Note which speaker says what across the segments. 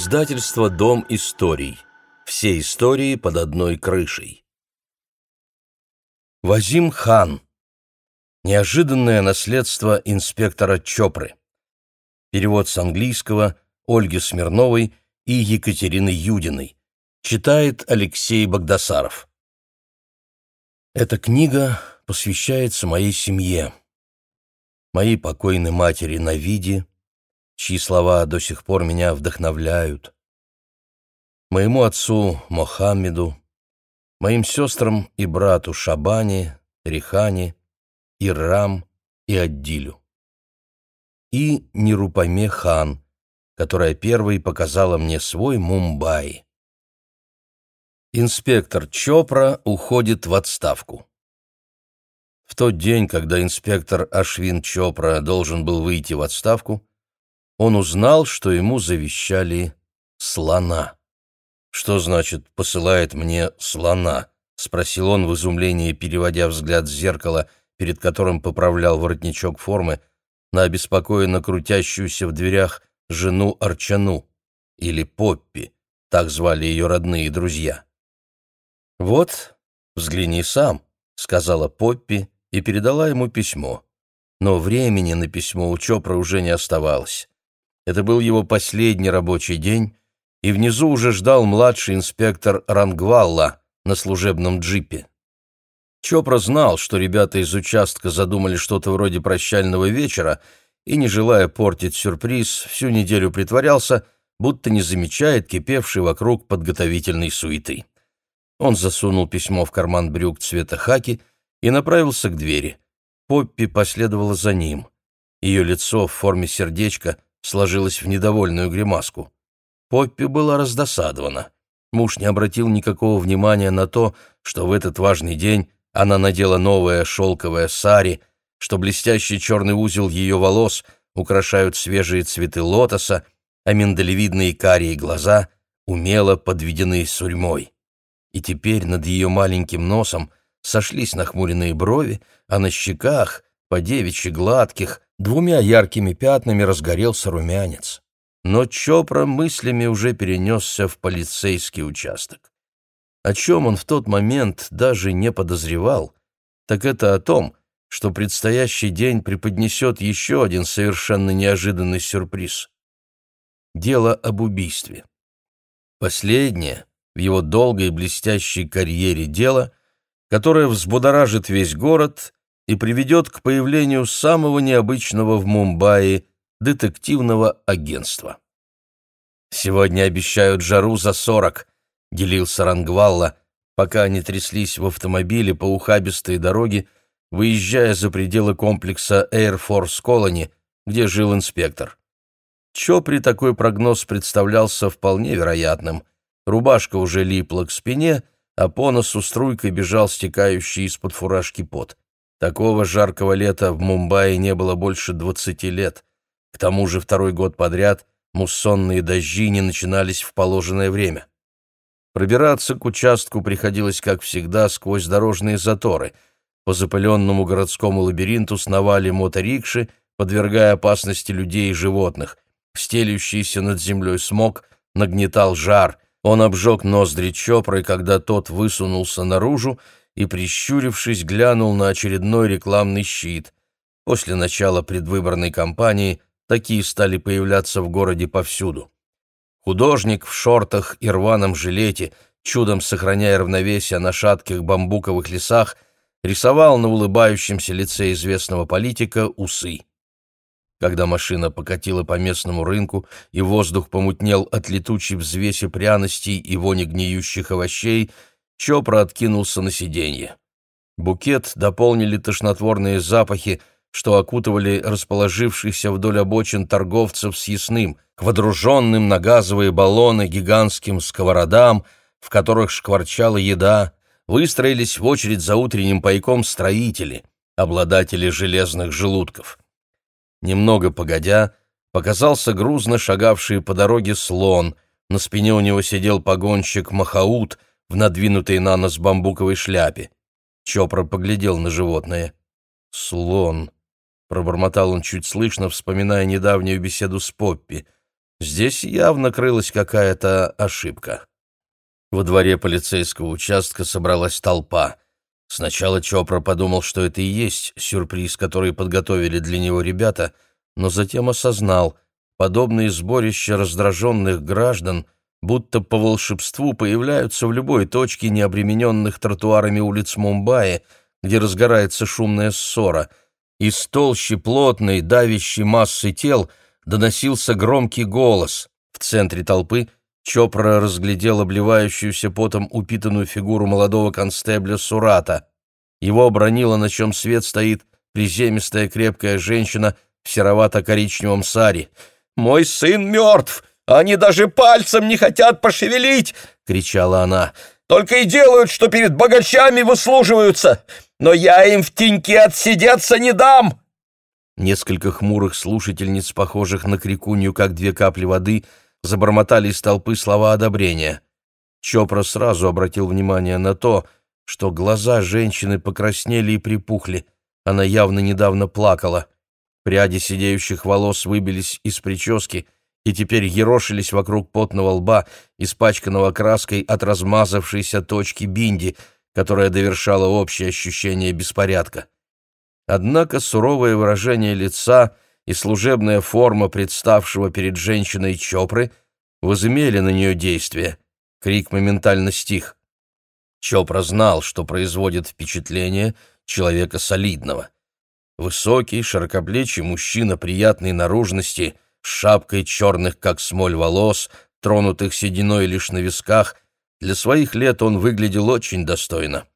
Speaker 1: Издательство «Дом историй». Все истории под одной крышей. Вазим Хан. Неожиданное наследство инспектора Чопры. Перевод с английского Ольги Смирновой и Екатерины Юдиной. Читает Алексей Богдасаров. Эта книга посвящается моей семье, моей покойной матери Навиде, чьи слова до сих пор меня вдохновляют, моему отцу Мохаммеду, моим сестрам и брату Шабане, Рихане, Ирам и Аддилю. И Нирупаме хан, которая первой показала мне свой Мумбаи. Инспектор Чопра уходит в отставку. В тот день, когда инспектор Ашвин Чопра должен был выйти в отставку, он узнал, что ему завещали слона. «Что значит «посылает мне слона»?» — спросил он в изумлении, переводя взгляд с зеркала, перед которым поправлял воротничок формы, на обеспокоенно крутящуюся в дверях жену Арчану, или Поппи, так звали ее родные друзья. «Вот, взгляни сам», — сказала Поппи и передала ему письмо. Но времени на письмо у Чопра уже не оставалось. Это был его последний рабочий день, и внизу уже ждал младший инспектор Рангвалла на служебном джипе. Чопра знал, что ребята из участка задумали что-то вроде прощального вечера, и, не желая портить сюрприз, всю неделю притворялся, будто не замечает кипевшей вокруг подготовительной суеты. Он засунул письмо в карман брюк цвета хаки и направился к двери. Поппи последовала за ним. Ее лицо в форме сердечка — сложилась в недовольную гримаску. Поппи была раздосадована. Муж не обратил никакого внимания на то, что в этот важный день она надела новое шелковое сари, что блестящий черный узел ее волос украшают свежие цветы лотоса, а миндалевидные карие глаза умело подведены сурьмой. И теперь над ее маленьким носом сошлись нахмуренные брови, а на щеках, по девичьи гладких, Двумя яркими пятнами разгорелся румянец. Но Чопра мыслями уже перенесся в полицейский участок. О чем он в тот момент даже не подозревал, так это о том, что предстоящий день преподнесет еще один совершенно неожиданный сюрприз. Дело об убийстве. Последнее в его долгой блестящей карьере дело, которое взбудоражит весь город и приведет к появлению самого необычного в Мумбаи детективного агентства. «Сегодня обещают жару за сорок», — делился Рангвалла, пока они тряслись в автомобиле по ухабистой дороге, выезжая за пределы комплекса Air Force Colony, где жил инспектор. Чопри такой прогноз представлялся вполне вероятным. Рубашка уже липла к спине, а по носу струйкой бежал стекающий из-под фуражки пот. Такого жаркого лета в Мумбаи не было больше двадцати лет. К тому же второй год подряд муссонные дожди не начинались в положенное время. Пробираться к участку приходилось, как всегда, сквозь дорожные заторы. По запыленному городскому лабиринту сновали моторикши, подвергая опасности людей и животных. Стелющийся над землей смог нагнетал жар. Он обжег ноздри Чопры, когда тот высунулся наружу, и, прищурившись, глянул на очередной рекламный щит. После начала предвыборной кампании такие стали появляться в городе повсюду. Художник в шортах и рваном жилете, чудом сохраняя равновесие на шатких бамбуковых лесах, рисовал на улыбающемся лице известного политика усы. Когда машина покатила по местному рынку и воздух помутнел от летучей взвеси пряностей и вони гниющих овощей, Чопра откинулся на сиденье. Букет дополнили тошнотворные запахи, что окутывали расположившихся вдоль обочин торговцев с ясным, водруженным на газовые баллоны гигантским сковородам, в которых шкварчала еда, выстроились в очередь за утренним пайком строители, обладатели железных желудков. Немного погодя, показался грузно шагавший по дороге слон, на спине у него сидел погонщик Махаут — в надвинутой на нос бамбуковой шляпе. Чопра поглядел на животное. «Слон», — пробормотал он чуть слышно, вспоминая недавнюю беседу с Поппи. Здесь явно крылась какая-то ошибка. Во дворе полицейского участка собралась толпа. Сначала Чопра подумал, что это и есть сюрприз, который подготовили для него ребята, но затем осознал, подобные сборища раздраженных граждан будто по волшебству появляются в любой точке необремененных тротуарами улиц Мумбаи, где разгорается шумная ссора. Из толщи плотной, давящей массы тел доносился громкий голос. В центре толпы — Чопра разглядел обливающуюся потом упитанную фигуру молодого констебля Сурата. Его обронило, на чем свет стоит, приземистая крепкая женщина в серовато-коричневом саре. «Мой сын мертв! Они даже пальцем не хотят пошевелить!» — кричала она. «Только и делают, что перед богачами выслуживаются! Но я им в теньке отсидеться не дам!» Несколько хмурых слушательниц, похожих на крикунью, как две капли воды — забормотали из толпы слова одобрения. Чопра сразу обратил внимание на то, что глаза женщины покраснели и припухли. Она явно недавно плакала. Пряди сидеющих волос выбились из прически и теперь ерошились вокруг потного лба, испачканного краской от размазавшейся точки бинди, которая довершала общее ощущение беспорядка. Однако суровое выражение лица — и служебная форма представшего перед женщиной Чопры возымели на нее действие. Крик моментально стих. Чопра знал, что производит впечатление человека солидного. Высокий, широкоплечий мужчина приятной наружности, с шапкой черных, как смоль, волос, тронутых сединой лишь на висках, для своих лет он выглядел очень достойно.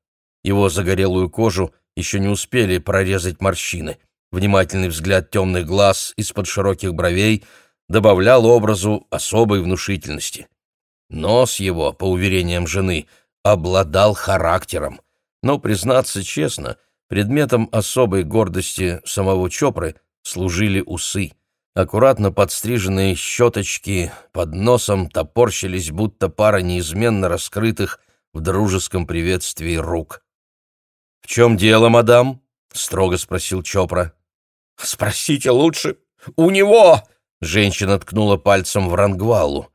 Speaker 1: Его загорелую кожу еще не успели прорезать морщины — Внимательный взгляд темных глаз из-под широких бровей добавлял образу особой внушительности. Нос его, по уверениям жены, обладал характером. Но, признаться честно, предметом особой гордости самого Чопры служили усы. Аккуратно подстриженные щеточки под носом топорщились, будто пара неизменно раскрытых в дружеском приветствии рук. «В чем дело, мадам?» — строго спросил Чопра. «Спросите лучше у него!» Женщина ткнула пальцем в Рангвалу.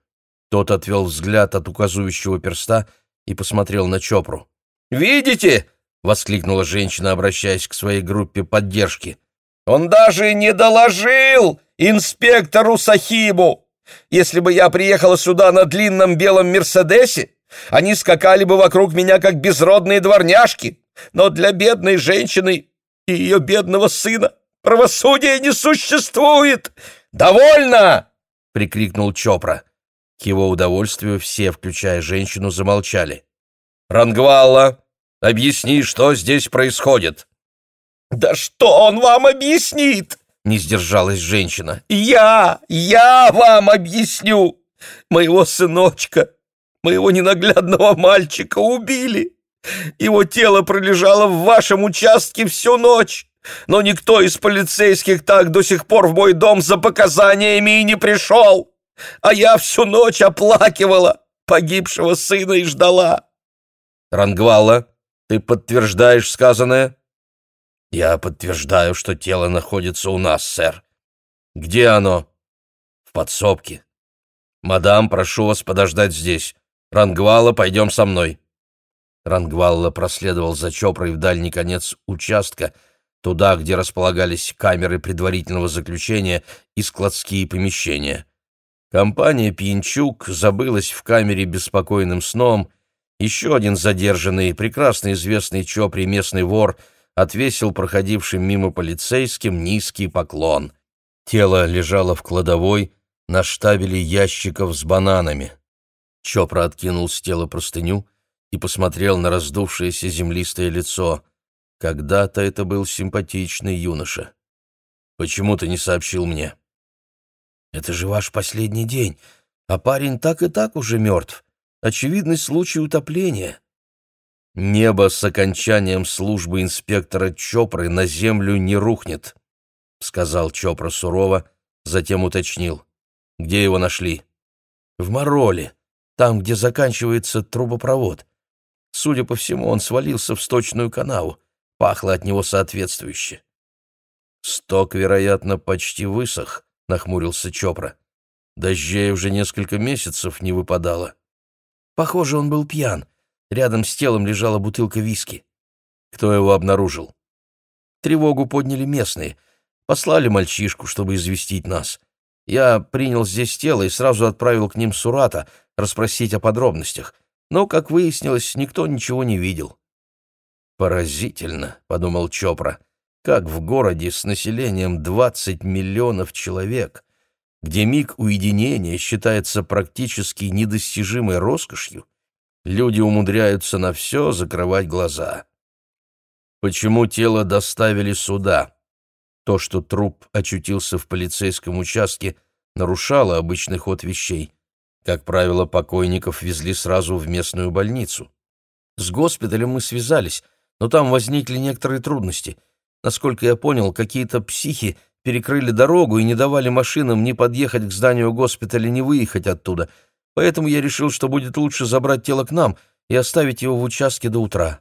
Speaker 1: Тот отвел взгляд от указывающего перста и посмотрел на Чопру. «Видите?» — воскликнула женщина, обращаясь к своей группе поддержки. «Он даже не доложил инспектору Сахибу! Если бы я приехала сюда на длинном белом Мерседесе, они скакали бы вокруг меня, как безродные дворняжки, но для бедной женщины и ее бедного сына Правосудия не существует! Довольно!» — прикрикнул Чопра. К его удовольствию все, включая женщину, замолчали. «Рангвалла, объясни, что здесь происходит!» «Да что он вам объяснит?» — не сдержалась женщина. «Я, я вам объясню! Моего сыночка, моего ненаглядного мальчика убили! Его тело пролежало в вашем участке всю ночь! но никто из полицейских так до сих пор в мой дом за показаниями и не пришел, а я всю ночь оплакивала погибшего сына и ждала. Рангвала, ты подтверждаешь сказанное? Я подтверждаю, что тело находится у нас, сэр. Где оно? В подсобке. Мадам, прошу вас подождать здесь. Рангвала, пойдем со мной. Рангвалла проследовал за Чопрой в дальний конец участка, туда, где располагались камеры предварительного заключения и складские помещения. Компания Пьянчук забылась в камере беспокойным сном. Еще один задержанный, прекрасно известный Чопри местный вор, отвесил проходившим мимо полицейским низкий поклон. Тело лежало в кладовой на штабеле ящиков с бананами. Чопра откинул с тела простыню и посмотрел на раздувшееся землистое лицо. Когда-то это был симпатичный юноша. Почему ты не сообщил мне? Это же ваш последний день, а парень так и так уже мертв. Очевидный случай утопления. Небо с окончанием службы инспектора Чопры на землю не рухнет, сказал Чопра сурово, затем уточнил. Где его нашли? В Мороле, там, где заканчивается трубопровод. Судя по всему, он свалился в сточную канаву. Пахло от него соответствующе. «Сток, вероятно, почти высох», — нахмурился Чопра. Дождей уже несколько месяцев не выпадало. Похоже, он был пьян. Рядом с телом лежала бутылка виски. Кто его обнаружил? Тревогу подняли местные. Послали мальчишку, чтобы известить нас. Я принял здесь тело и сразу отправил к ним Сурата расспросить о подробностях. Но, как выяснилось, никто ничего не видел. «Поразительно», — подумал Чопра, — «как в городе с населением 20 миллионов человек, где миг уединения считается практически недостижимой роскошью, люди умудряются на все закрывать глаза. Почему тело доставили сюда? То, что труп очутился в полицейском участке, нарушало обычный ход вещей. Как правило, покойников везли сразу в местную больницу. С госпиталем мы связались, но там возникли некоторые трудности. Насколько я понял, какие-то психи перекрыли дорогу и не давали машинам ни подъехать к зданию госпиталя, ни выехать оттуда. Поэтому я решил, что будет лучше забрать тело к нам и оставить его в участке до утра.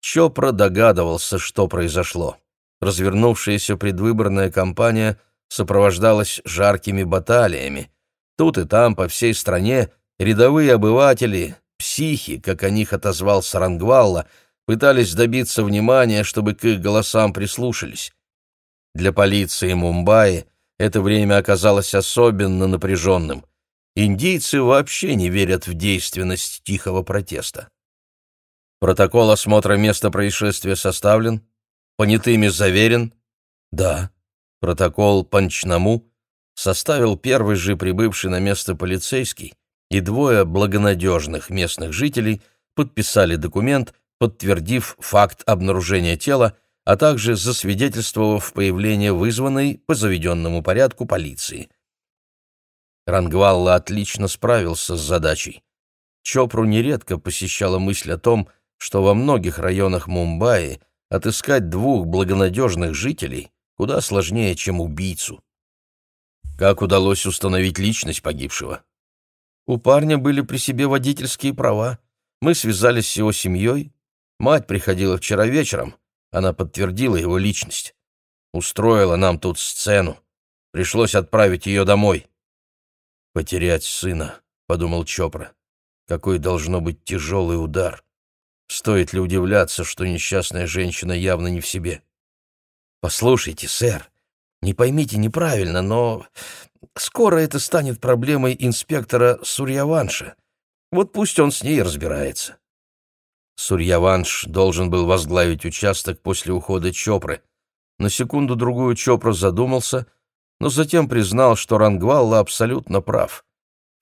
Speaker 1: Чопра догадывался, что произошло. Развернувшаяся предвыборная кампания сопровождалась жаркими баталиями. Тут и там, по всей стране, рядовые обыватели, психи, как о них отозвал Сарангвалла, пытались добиться внимания, чтобы к их голосам прислушались. Для полиции Мумбаи это время оказалось особенно напряженным. Индийцы вообще не верят в действенность тихого протеста. Протокол осмотра места происшествия составлен? Понятыми заверен? Да. Протокол Панчнаму составил первый же прибывший на место полицейский, и двое благонадежных местных жителей подписали документ, подтвердив факт обнаружения тела, а также засвидетельствовав появление вызванной по заведенному порядку полиции. Рангвалла отлично справился с задачей. Чопру нередко посещала мысль о том, что во многих районах Мумбаи отыскать двух благонадежных жителей куда сложнее, чем убийцу. Как удалось установить личность погибшего? У парня были при себе водительские права. Мы связались с его семьей. Мать приходила вчера вечером. Она подтвердила его личность. Устроила нам тут сцену. Пришлось отправить ее домой. «Потерять сына», — подумал Чопра. «Какой должно быть тяжелый удар. Стоит ли удивляться, что несчастная женщина явно не в себе? Послушайте, сэр, не поймите неправильно, но скоро это станет проблемой инспектора Сурьяванша. Вот пусть он с ней разбирается. Сурьяванш должен был возглавить участок после ухода Чопры. На секунду-другую Чопра задумался, но затем признал, что Рангвалла абсолютно прав.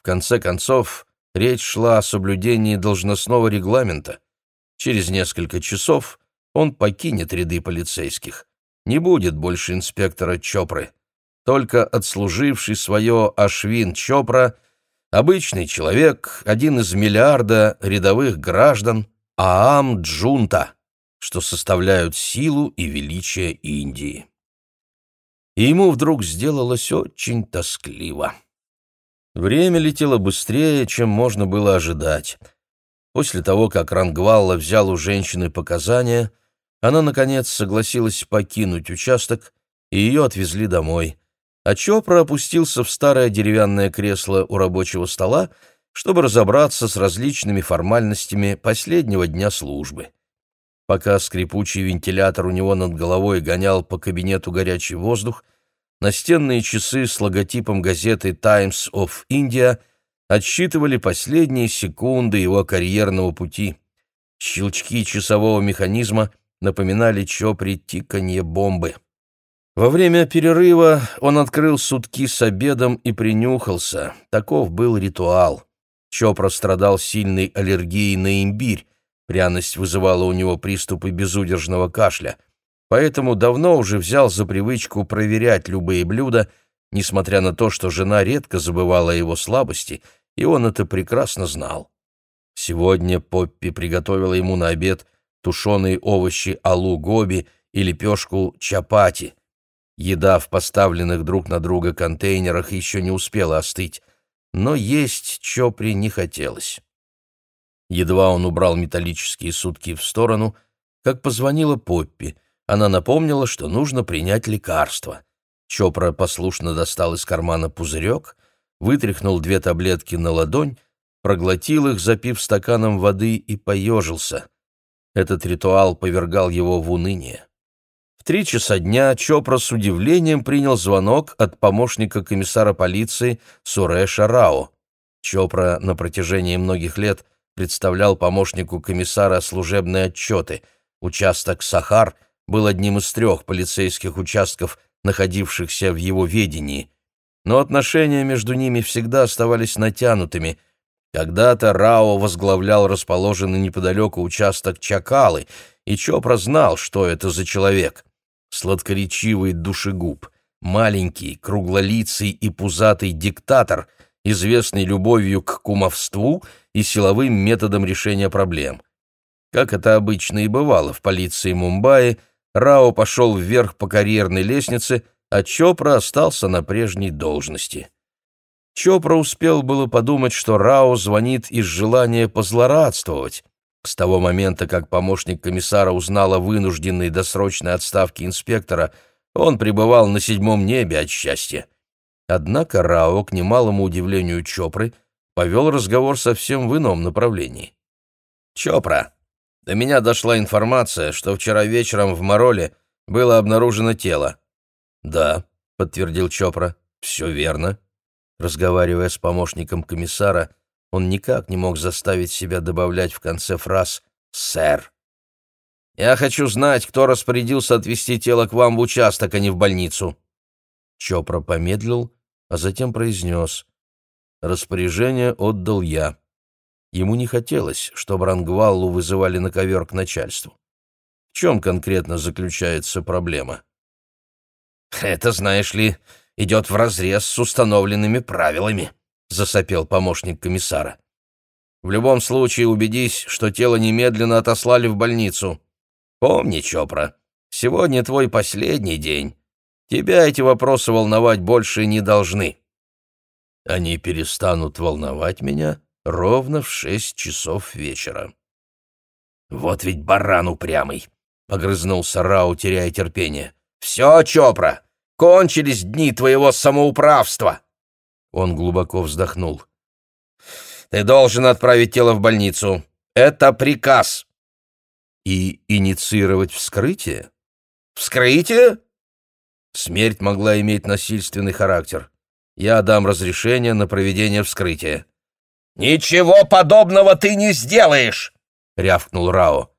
Speaker 1: В конце концов, речь шла о соблюдении должностного регламента. Через несколько часов он покинет ряды полицейских. Не будет больше инспектора Чопры. Только отслуживший свое Ашвин Чопра, обычный человек, один из миллиарда рядовых граждан, Аам Джунта, что составляют силу и величие Индии. И ему вдруг сделалось очень тоскливо. Время летело быстрее, чем можно было ожидать — После того, как Рангвалла взял у женщины показания, она, наконец, согласилась покинуть участок, и ее отвезли домой. А Чопра опустился в старое деревянное кресло у рабочего стола, чтобы разобраться с различными формальностями последнего дня службы. Пока скрипучий вентилятор у него над головой гонял по кабинету горячий воздух, настенные часы с логотипом газеты «Times of India» — отсчитывали последние секунды его карьерного пути. Щелчки часового механизма напоминали Чопри тиканье бомбы. Во время перерыва он открыл сутки с обедом и принюхался. Таков был ритуал. Чопра страдал сильной аллергией на имбирь. Пряность вызывала у него приступы безудержного кашля. Поэтому давно уже взял за привычку проверять любые блюда — несмотря на то, что жена редко забывала о его слабости, и он это прекрасно знал. Сегодня Поппи приготовила ему на обед тушеные овощи алу-гоби и лепешку чапати. Еда в поставленных друг на друга контейнерах еще не успела остыть, но есть Чопри не хотелось. Едва он убрал металлические сутки в сторону, как позвонила Поппи. Она напомнила, что нужно принять лекарство — Чопра послушно достал из кармана пузырек, вытряхнул две таблетки на ладонь, проглотил их, запив стаканом воды, и поежился. Этот ритуал повергал его в уныние. В три часа дня Чопра с удивлением принял звонок от помощника комиссара полиции Суреша Рао. Чопра на протяжении многих лет представлял помощнику комиссара служебные отчеты. Участок Сахар был одним из трех полицейских участков, находившихся в его ведении. Но отношения между ними всегда оставались натянутыми. Когда-то Рао возглавлял расположенный неподалеку участок Чакалы, и Чопра знал, что это за человек сладкоречивый душегуб, маленький, круглолицый и пузатый диктатор, известный любовью к кумовству и силовым методам решения проблем. Как это обычно и бывало в полиции Мумбаи, Рао пошел вверх по карьерной лестнице, а Чопра остался на прежней должности. Чопра успел было подумать, что Рао звонит из желания позлорадствовать, с того момента, как помощник комиссара узнал о вынужденной досрочной отставке инспектора, он пребывал на седьмом небе от счастья. Однако Рао, к немалому удивлению Чопры, повел разговор совсем в ином направлении. «Чопра, до меня дошла информация, что вчера вечером в Мороле было обнаружено тело». «Да», — подтвердил Чопра, — «все верно». Разговаривая с помощником комиссара, он никак не мог заставить себя добавлять в конце фраз «сэр». «Я хочу знать, кто распорядился отвезти тело к вам в участок, а не в больницу». Чопра помедлил, а затем произнес «Распоряжение отдал я». Ему не хотелось, чтобы Рангваллу вызывали на ковер к начальству. В чем конкретно заключается проблема? «Это, знаешь ли, идет вразрез с установленными правилами», — засопел помощник комиссара. «В любом случае убедись, что тело немедленно отослали в больницу. Помни, Чопра, сегодня твой последний день. Тебя эти вопросы волновать больше не должны». «Они перестанут волновать меня ровно в шесть часов вечера». «Вот ведь баран упрямый!» — огрызнулся Рау, теряя терпение. «Все, Чопра, кончились дни твоего самоуправства!» Он глубоко вздохнул. «Ты должен отправить тело в больницу. Это приказ». «И инициировать вскрытие?» «Вскрытие?» Смерть могла иметь насильственный характер. Я дам разрешение на проведение вскрытия. «Ничего подобного ты не сделаешь!» — рявкнул Рао.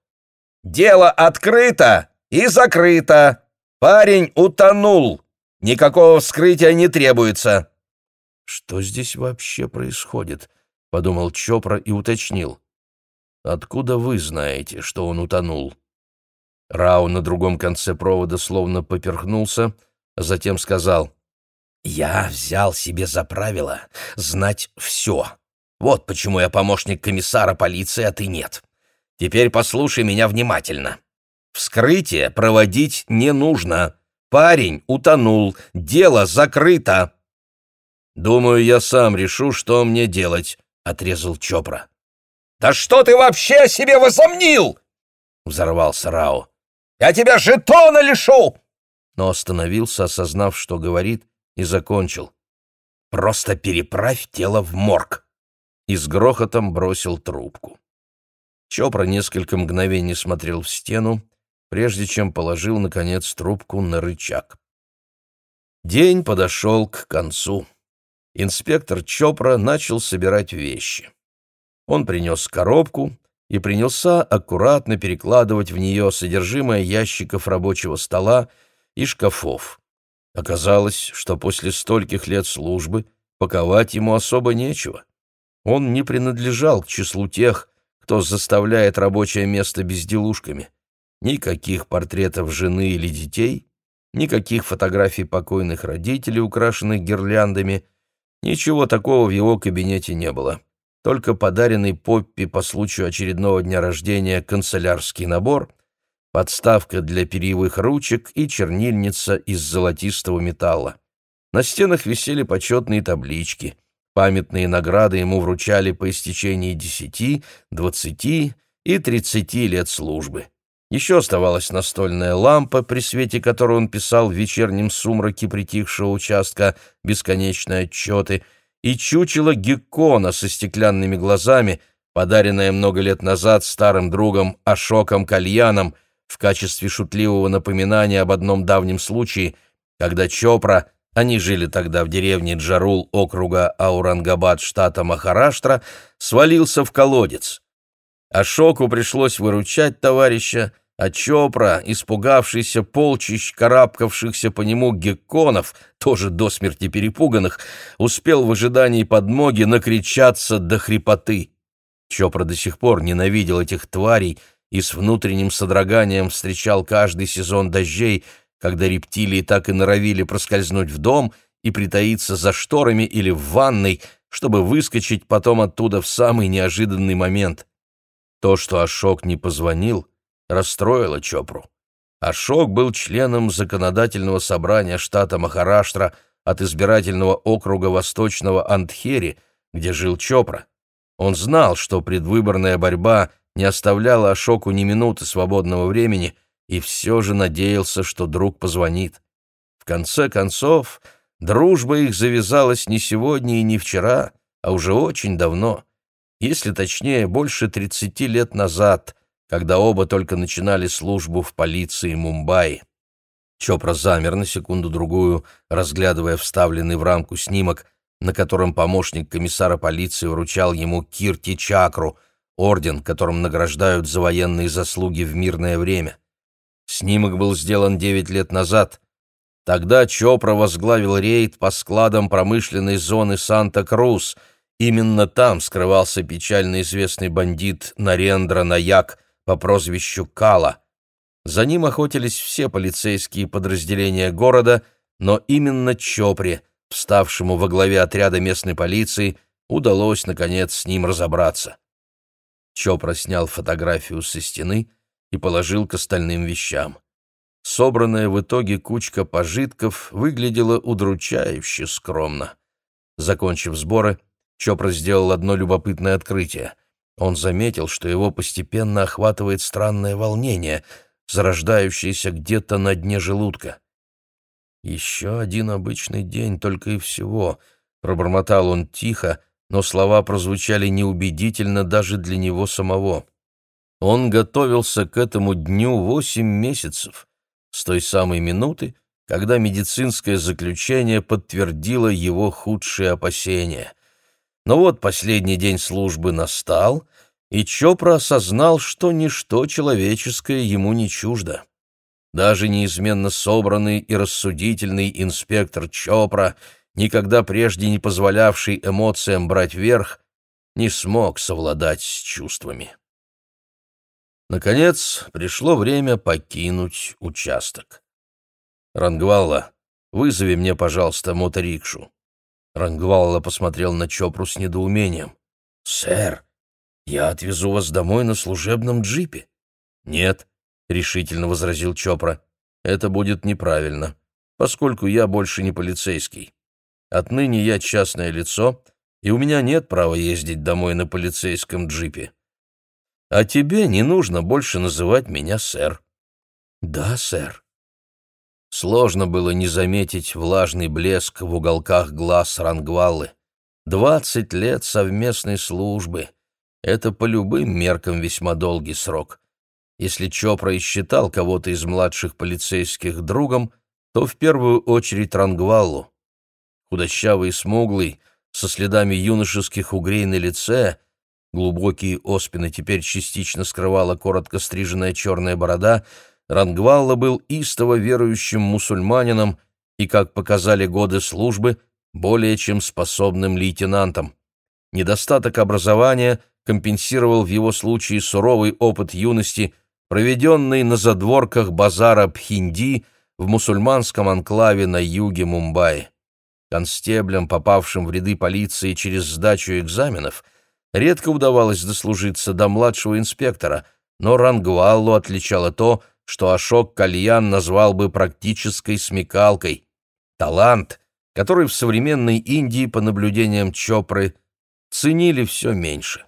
Speaker 1: «Дело открыто и закрыто. Парень утонул. Никакого вскрытия не требуется. «Что здесь вообще происходит?» — подумал Чопра и уточнил. «Откуда вы знаете, что он утонул?» Рау на другом конце провода словно поперхнулся, а затем сказал. «Я взял себе за правило знать все. Вот почему я помощник комиссара полиции, а ты нет. Теперь послушай меня внимательно. Вскрытие проводить не нужно. Парень утонул, дело закрыто». «Думаю, я сам решу, что мне делать», — отрезал Чопра. «Да что ты вообще себе возомнил?» — взорвался Рао. «Я тебя жетона лишу!» Но остановился, осознав, что говорит, и закончил. «Просто переправь тело в морг!» И с грохотом бросил трубку. Чопра несколько мгновений смотрел в стену, прежде чем положил, наконец, трубку на рычаг. День подошел к концу инспектор Чопра начал собирать вещи. Он принес коробку и принялся аккуратно перекладывать в нее содержимое ящиков рабочего стола и шкафов. Оказалось, что после стольких лет службы паковать ему особо нечего. Он не принадлежал к числу тех, кто заставляет рабочее место безделушками. Никаких портретов жены или детей, никаких фотографий покойных родителей, украшенных гирляндами — Ничего такого в его кабинете не было. Только подаренный Поппи по случаю очередного дня рождения канцелярский набор, подставка для перьевых ручек и чернильница из золотистого металла. На стенах висели почетные таблички. Памятные награды ему вручали по истечении десяти, двадцати и тридцати лет службы. Еще оставалась настольная лампа, при свете которой он писал в вечернем сумраке притихшего участка бесконечные отчеты, и чучело геккона со стеклянными глазами, подаренное много лет назад старым другом Ашоком Кальяном в качестве шутливого напоминания об одном давнем случае, когда Чопра, они жили тогда в деревне Джарул округа Аурангабад штата Махараштра, свалился в колодец. Ашоку пришлось выручать товарища, а Чопра, испугавшийся полчищ карабкавшихся по нему гекконов, тоже до смерти перепуганных, успел в ожидании подмоги накричаться до хрипоты. Чопра до сих пор ненавидел этих тварей и с внутренним содроганием встречал каждый сезон дождей, когда рептилии так и норовили проскользнуть в дом и притаиться за шторами или в ванной, чтобы выскочить потом оттуда в самый неожиданный момент. То, что Ашок не позвонил — расстроило Чопру. Ашок был членом законодательного собрания штата Махараштра от избирательного округа Восточного Антхери, где жил Чопра. Он знал, что предвыборная борьба не оставляла Ашоку ни минуты свободного времени, и все же надеялся, что друг позвонит. В конце концов, дружба их завязалась не сегодня и не вчера, а уже очень давно, если точнее, больше тридцати лет назад — когда оба только начинали службу в полиции Мумбаи. Чопра замер на секунду-другую, разглядывая вставленный в рамку снимок, на котором помощник комиссара полиции вручал ему Кирти-чакру, орден, которым награждают за военные заслуги в мирное время. Снимок был сделан девять лет назад. Тогда Чопра возглавил рейд по складам промышленной зоны Санта-Крус. Именно там скрывался печально известный бандит Нарендра Наяк, по прозвищу Кала. За ним охотились все полицейские подразделения города, но именно Чопре, вставшему во главе отряда местной полиции, удалось, наконец, с ним разобраться. Чопра снял фотографию со стены и положил к остальным вещам. Собранная в итоге кучка пожитков выглядела удручающе скромно. Закончив сборы, Чопра сделал одно любопытное открытие — он заметил, что его постепенно охватывает странное волнение, зарождающееся где-то на дне желудка. «Еще один обычный день, только и всего», — пробормотал он тихо, но слова прозвучали неубедительно даже для него самого. Он готовился к этому дню восемь месяцев, с той самой минуты, когда медицинское заключение подтвердило его худшие опасения — но вот последний день службы настал, и Чопра осознал, что ничто человеческое ему не чуждо. Даже неизменно собранный и рассудительный инспектор Чопра, никогда прежде не позволявший эмоциям брать верх, не смог совладать с чувствами. Наконец, пришло время покинуть участок. «Рангвалла, вызови мне, пожалуйста, моторикшу». Рангвалла посмотрел на Чопру с недоумением. «Сэр, я отвезу вас домой на служебном джипе». «Нет», — решительно возразил Чопра, — «это будет неправильно, поскольку я больше не полицейский. Отныне я частное лицо, и у меня нет права ездить домой на полицейском джипе. А тебе не нужно больше называть меня сэр». «Да, сэр», Сложно было не заметить влажный блеск в уголках глаз Рангваллы. Двадцать лет совместной службы — это по любым меркам весьма долгий срок. Если Чопра и считал кого-то из младших полицейских другом, то в первую очередь Рангваллу. Худощавый и смуглый, со следами юношеских угрей на лице, глубокие оспины теперь частично скрывала коротко стриженная черная борода — Рангвалла был истово верующим мусульманином и, как показали годы службы, более чем способным лейтенантом. Недостаток образования компенсировал в его случае суровый опыт юности, проведенный на задворках базара Пхинди в мусульманском анклаве на юге Мумбаи. Констеблям, попавшим в ряды полиции через сдачу экзаменов, редко удавалось дослужиться до младшего инспектора, но Рангваллу отличало то, что Ашок Кальян назвал бы практической смекалкой. Талант, который в современной Индии, по наблюдениям Чопры, ценили все меньше.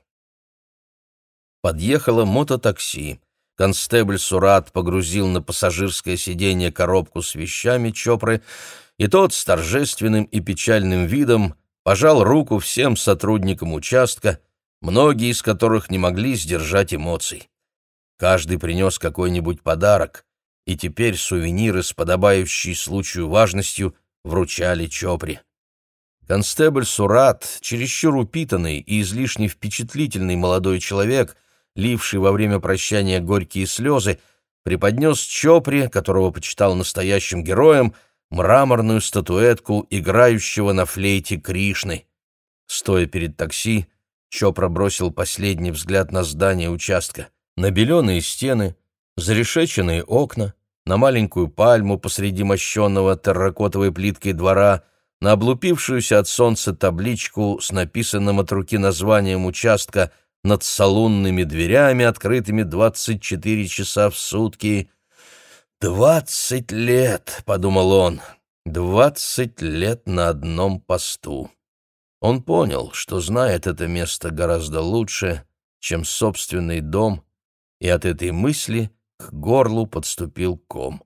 Speaker 1: Подъехало мототакси. Констебль Сурат погрузил на пассажирское сиденье коробку с вещами Чопры, и тот с торжественным и печальным видом пожал руку всем сотрудникам участка, многие из которых не могли сдержать эмоций. Каждый принес какой-нибудь подарок, и теперь сувениры с подобающей случаю важностью вручали Чопре. Констебль Сурат, чересчур упитанный и излишне впечатлительный молодой человек, ливший во время прощания горькие слезы, преподнес Чопре, которого почитал настоящим героем, мраморную статуэтку играющего на флейте Кришны. Стоя перед такси, Чопра бросил последний взгляд на здание участка, на беленые стены, зарешеченные окна, на маленькую пальму посреди мощенного терракотовой плиткой двора, на облупившуюся от солнца табличку с написанным от руки названием участка над салунными дверями, открытыми 24 часа в сутки. «Двадцать лет!» — подумал он. «Двадцать лет на одном посту». Он понял, что знает это место гораздо лучше, чем собственный дом, и от этой мысли к горлу подступил ком.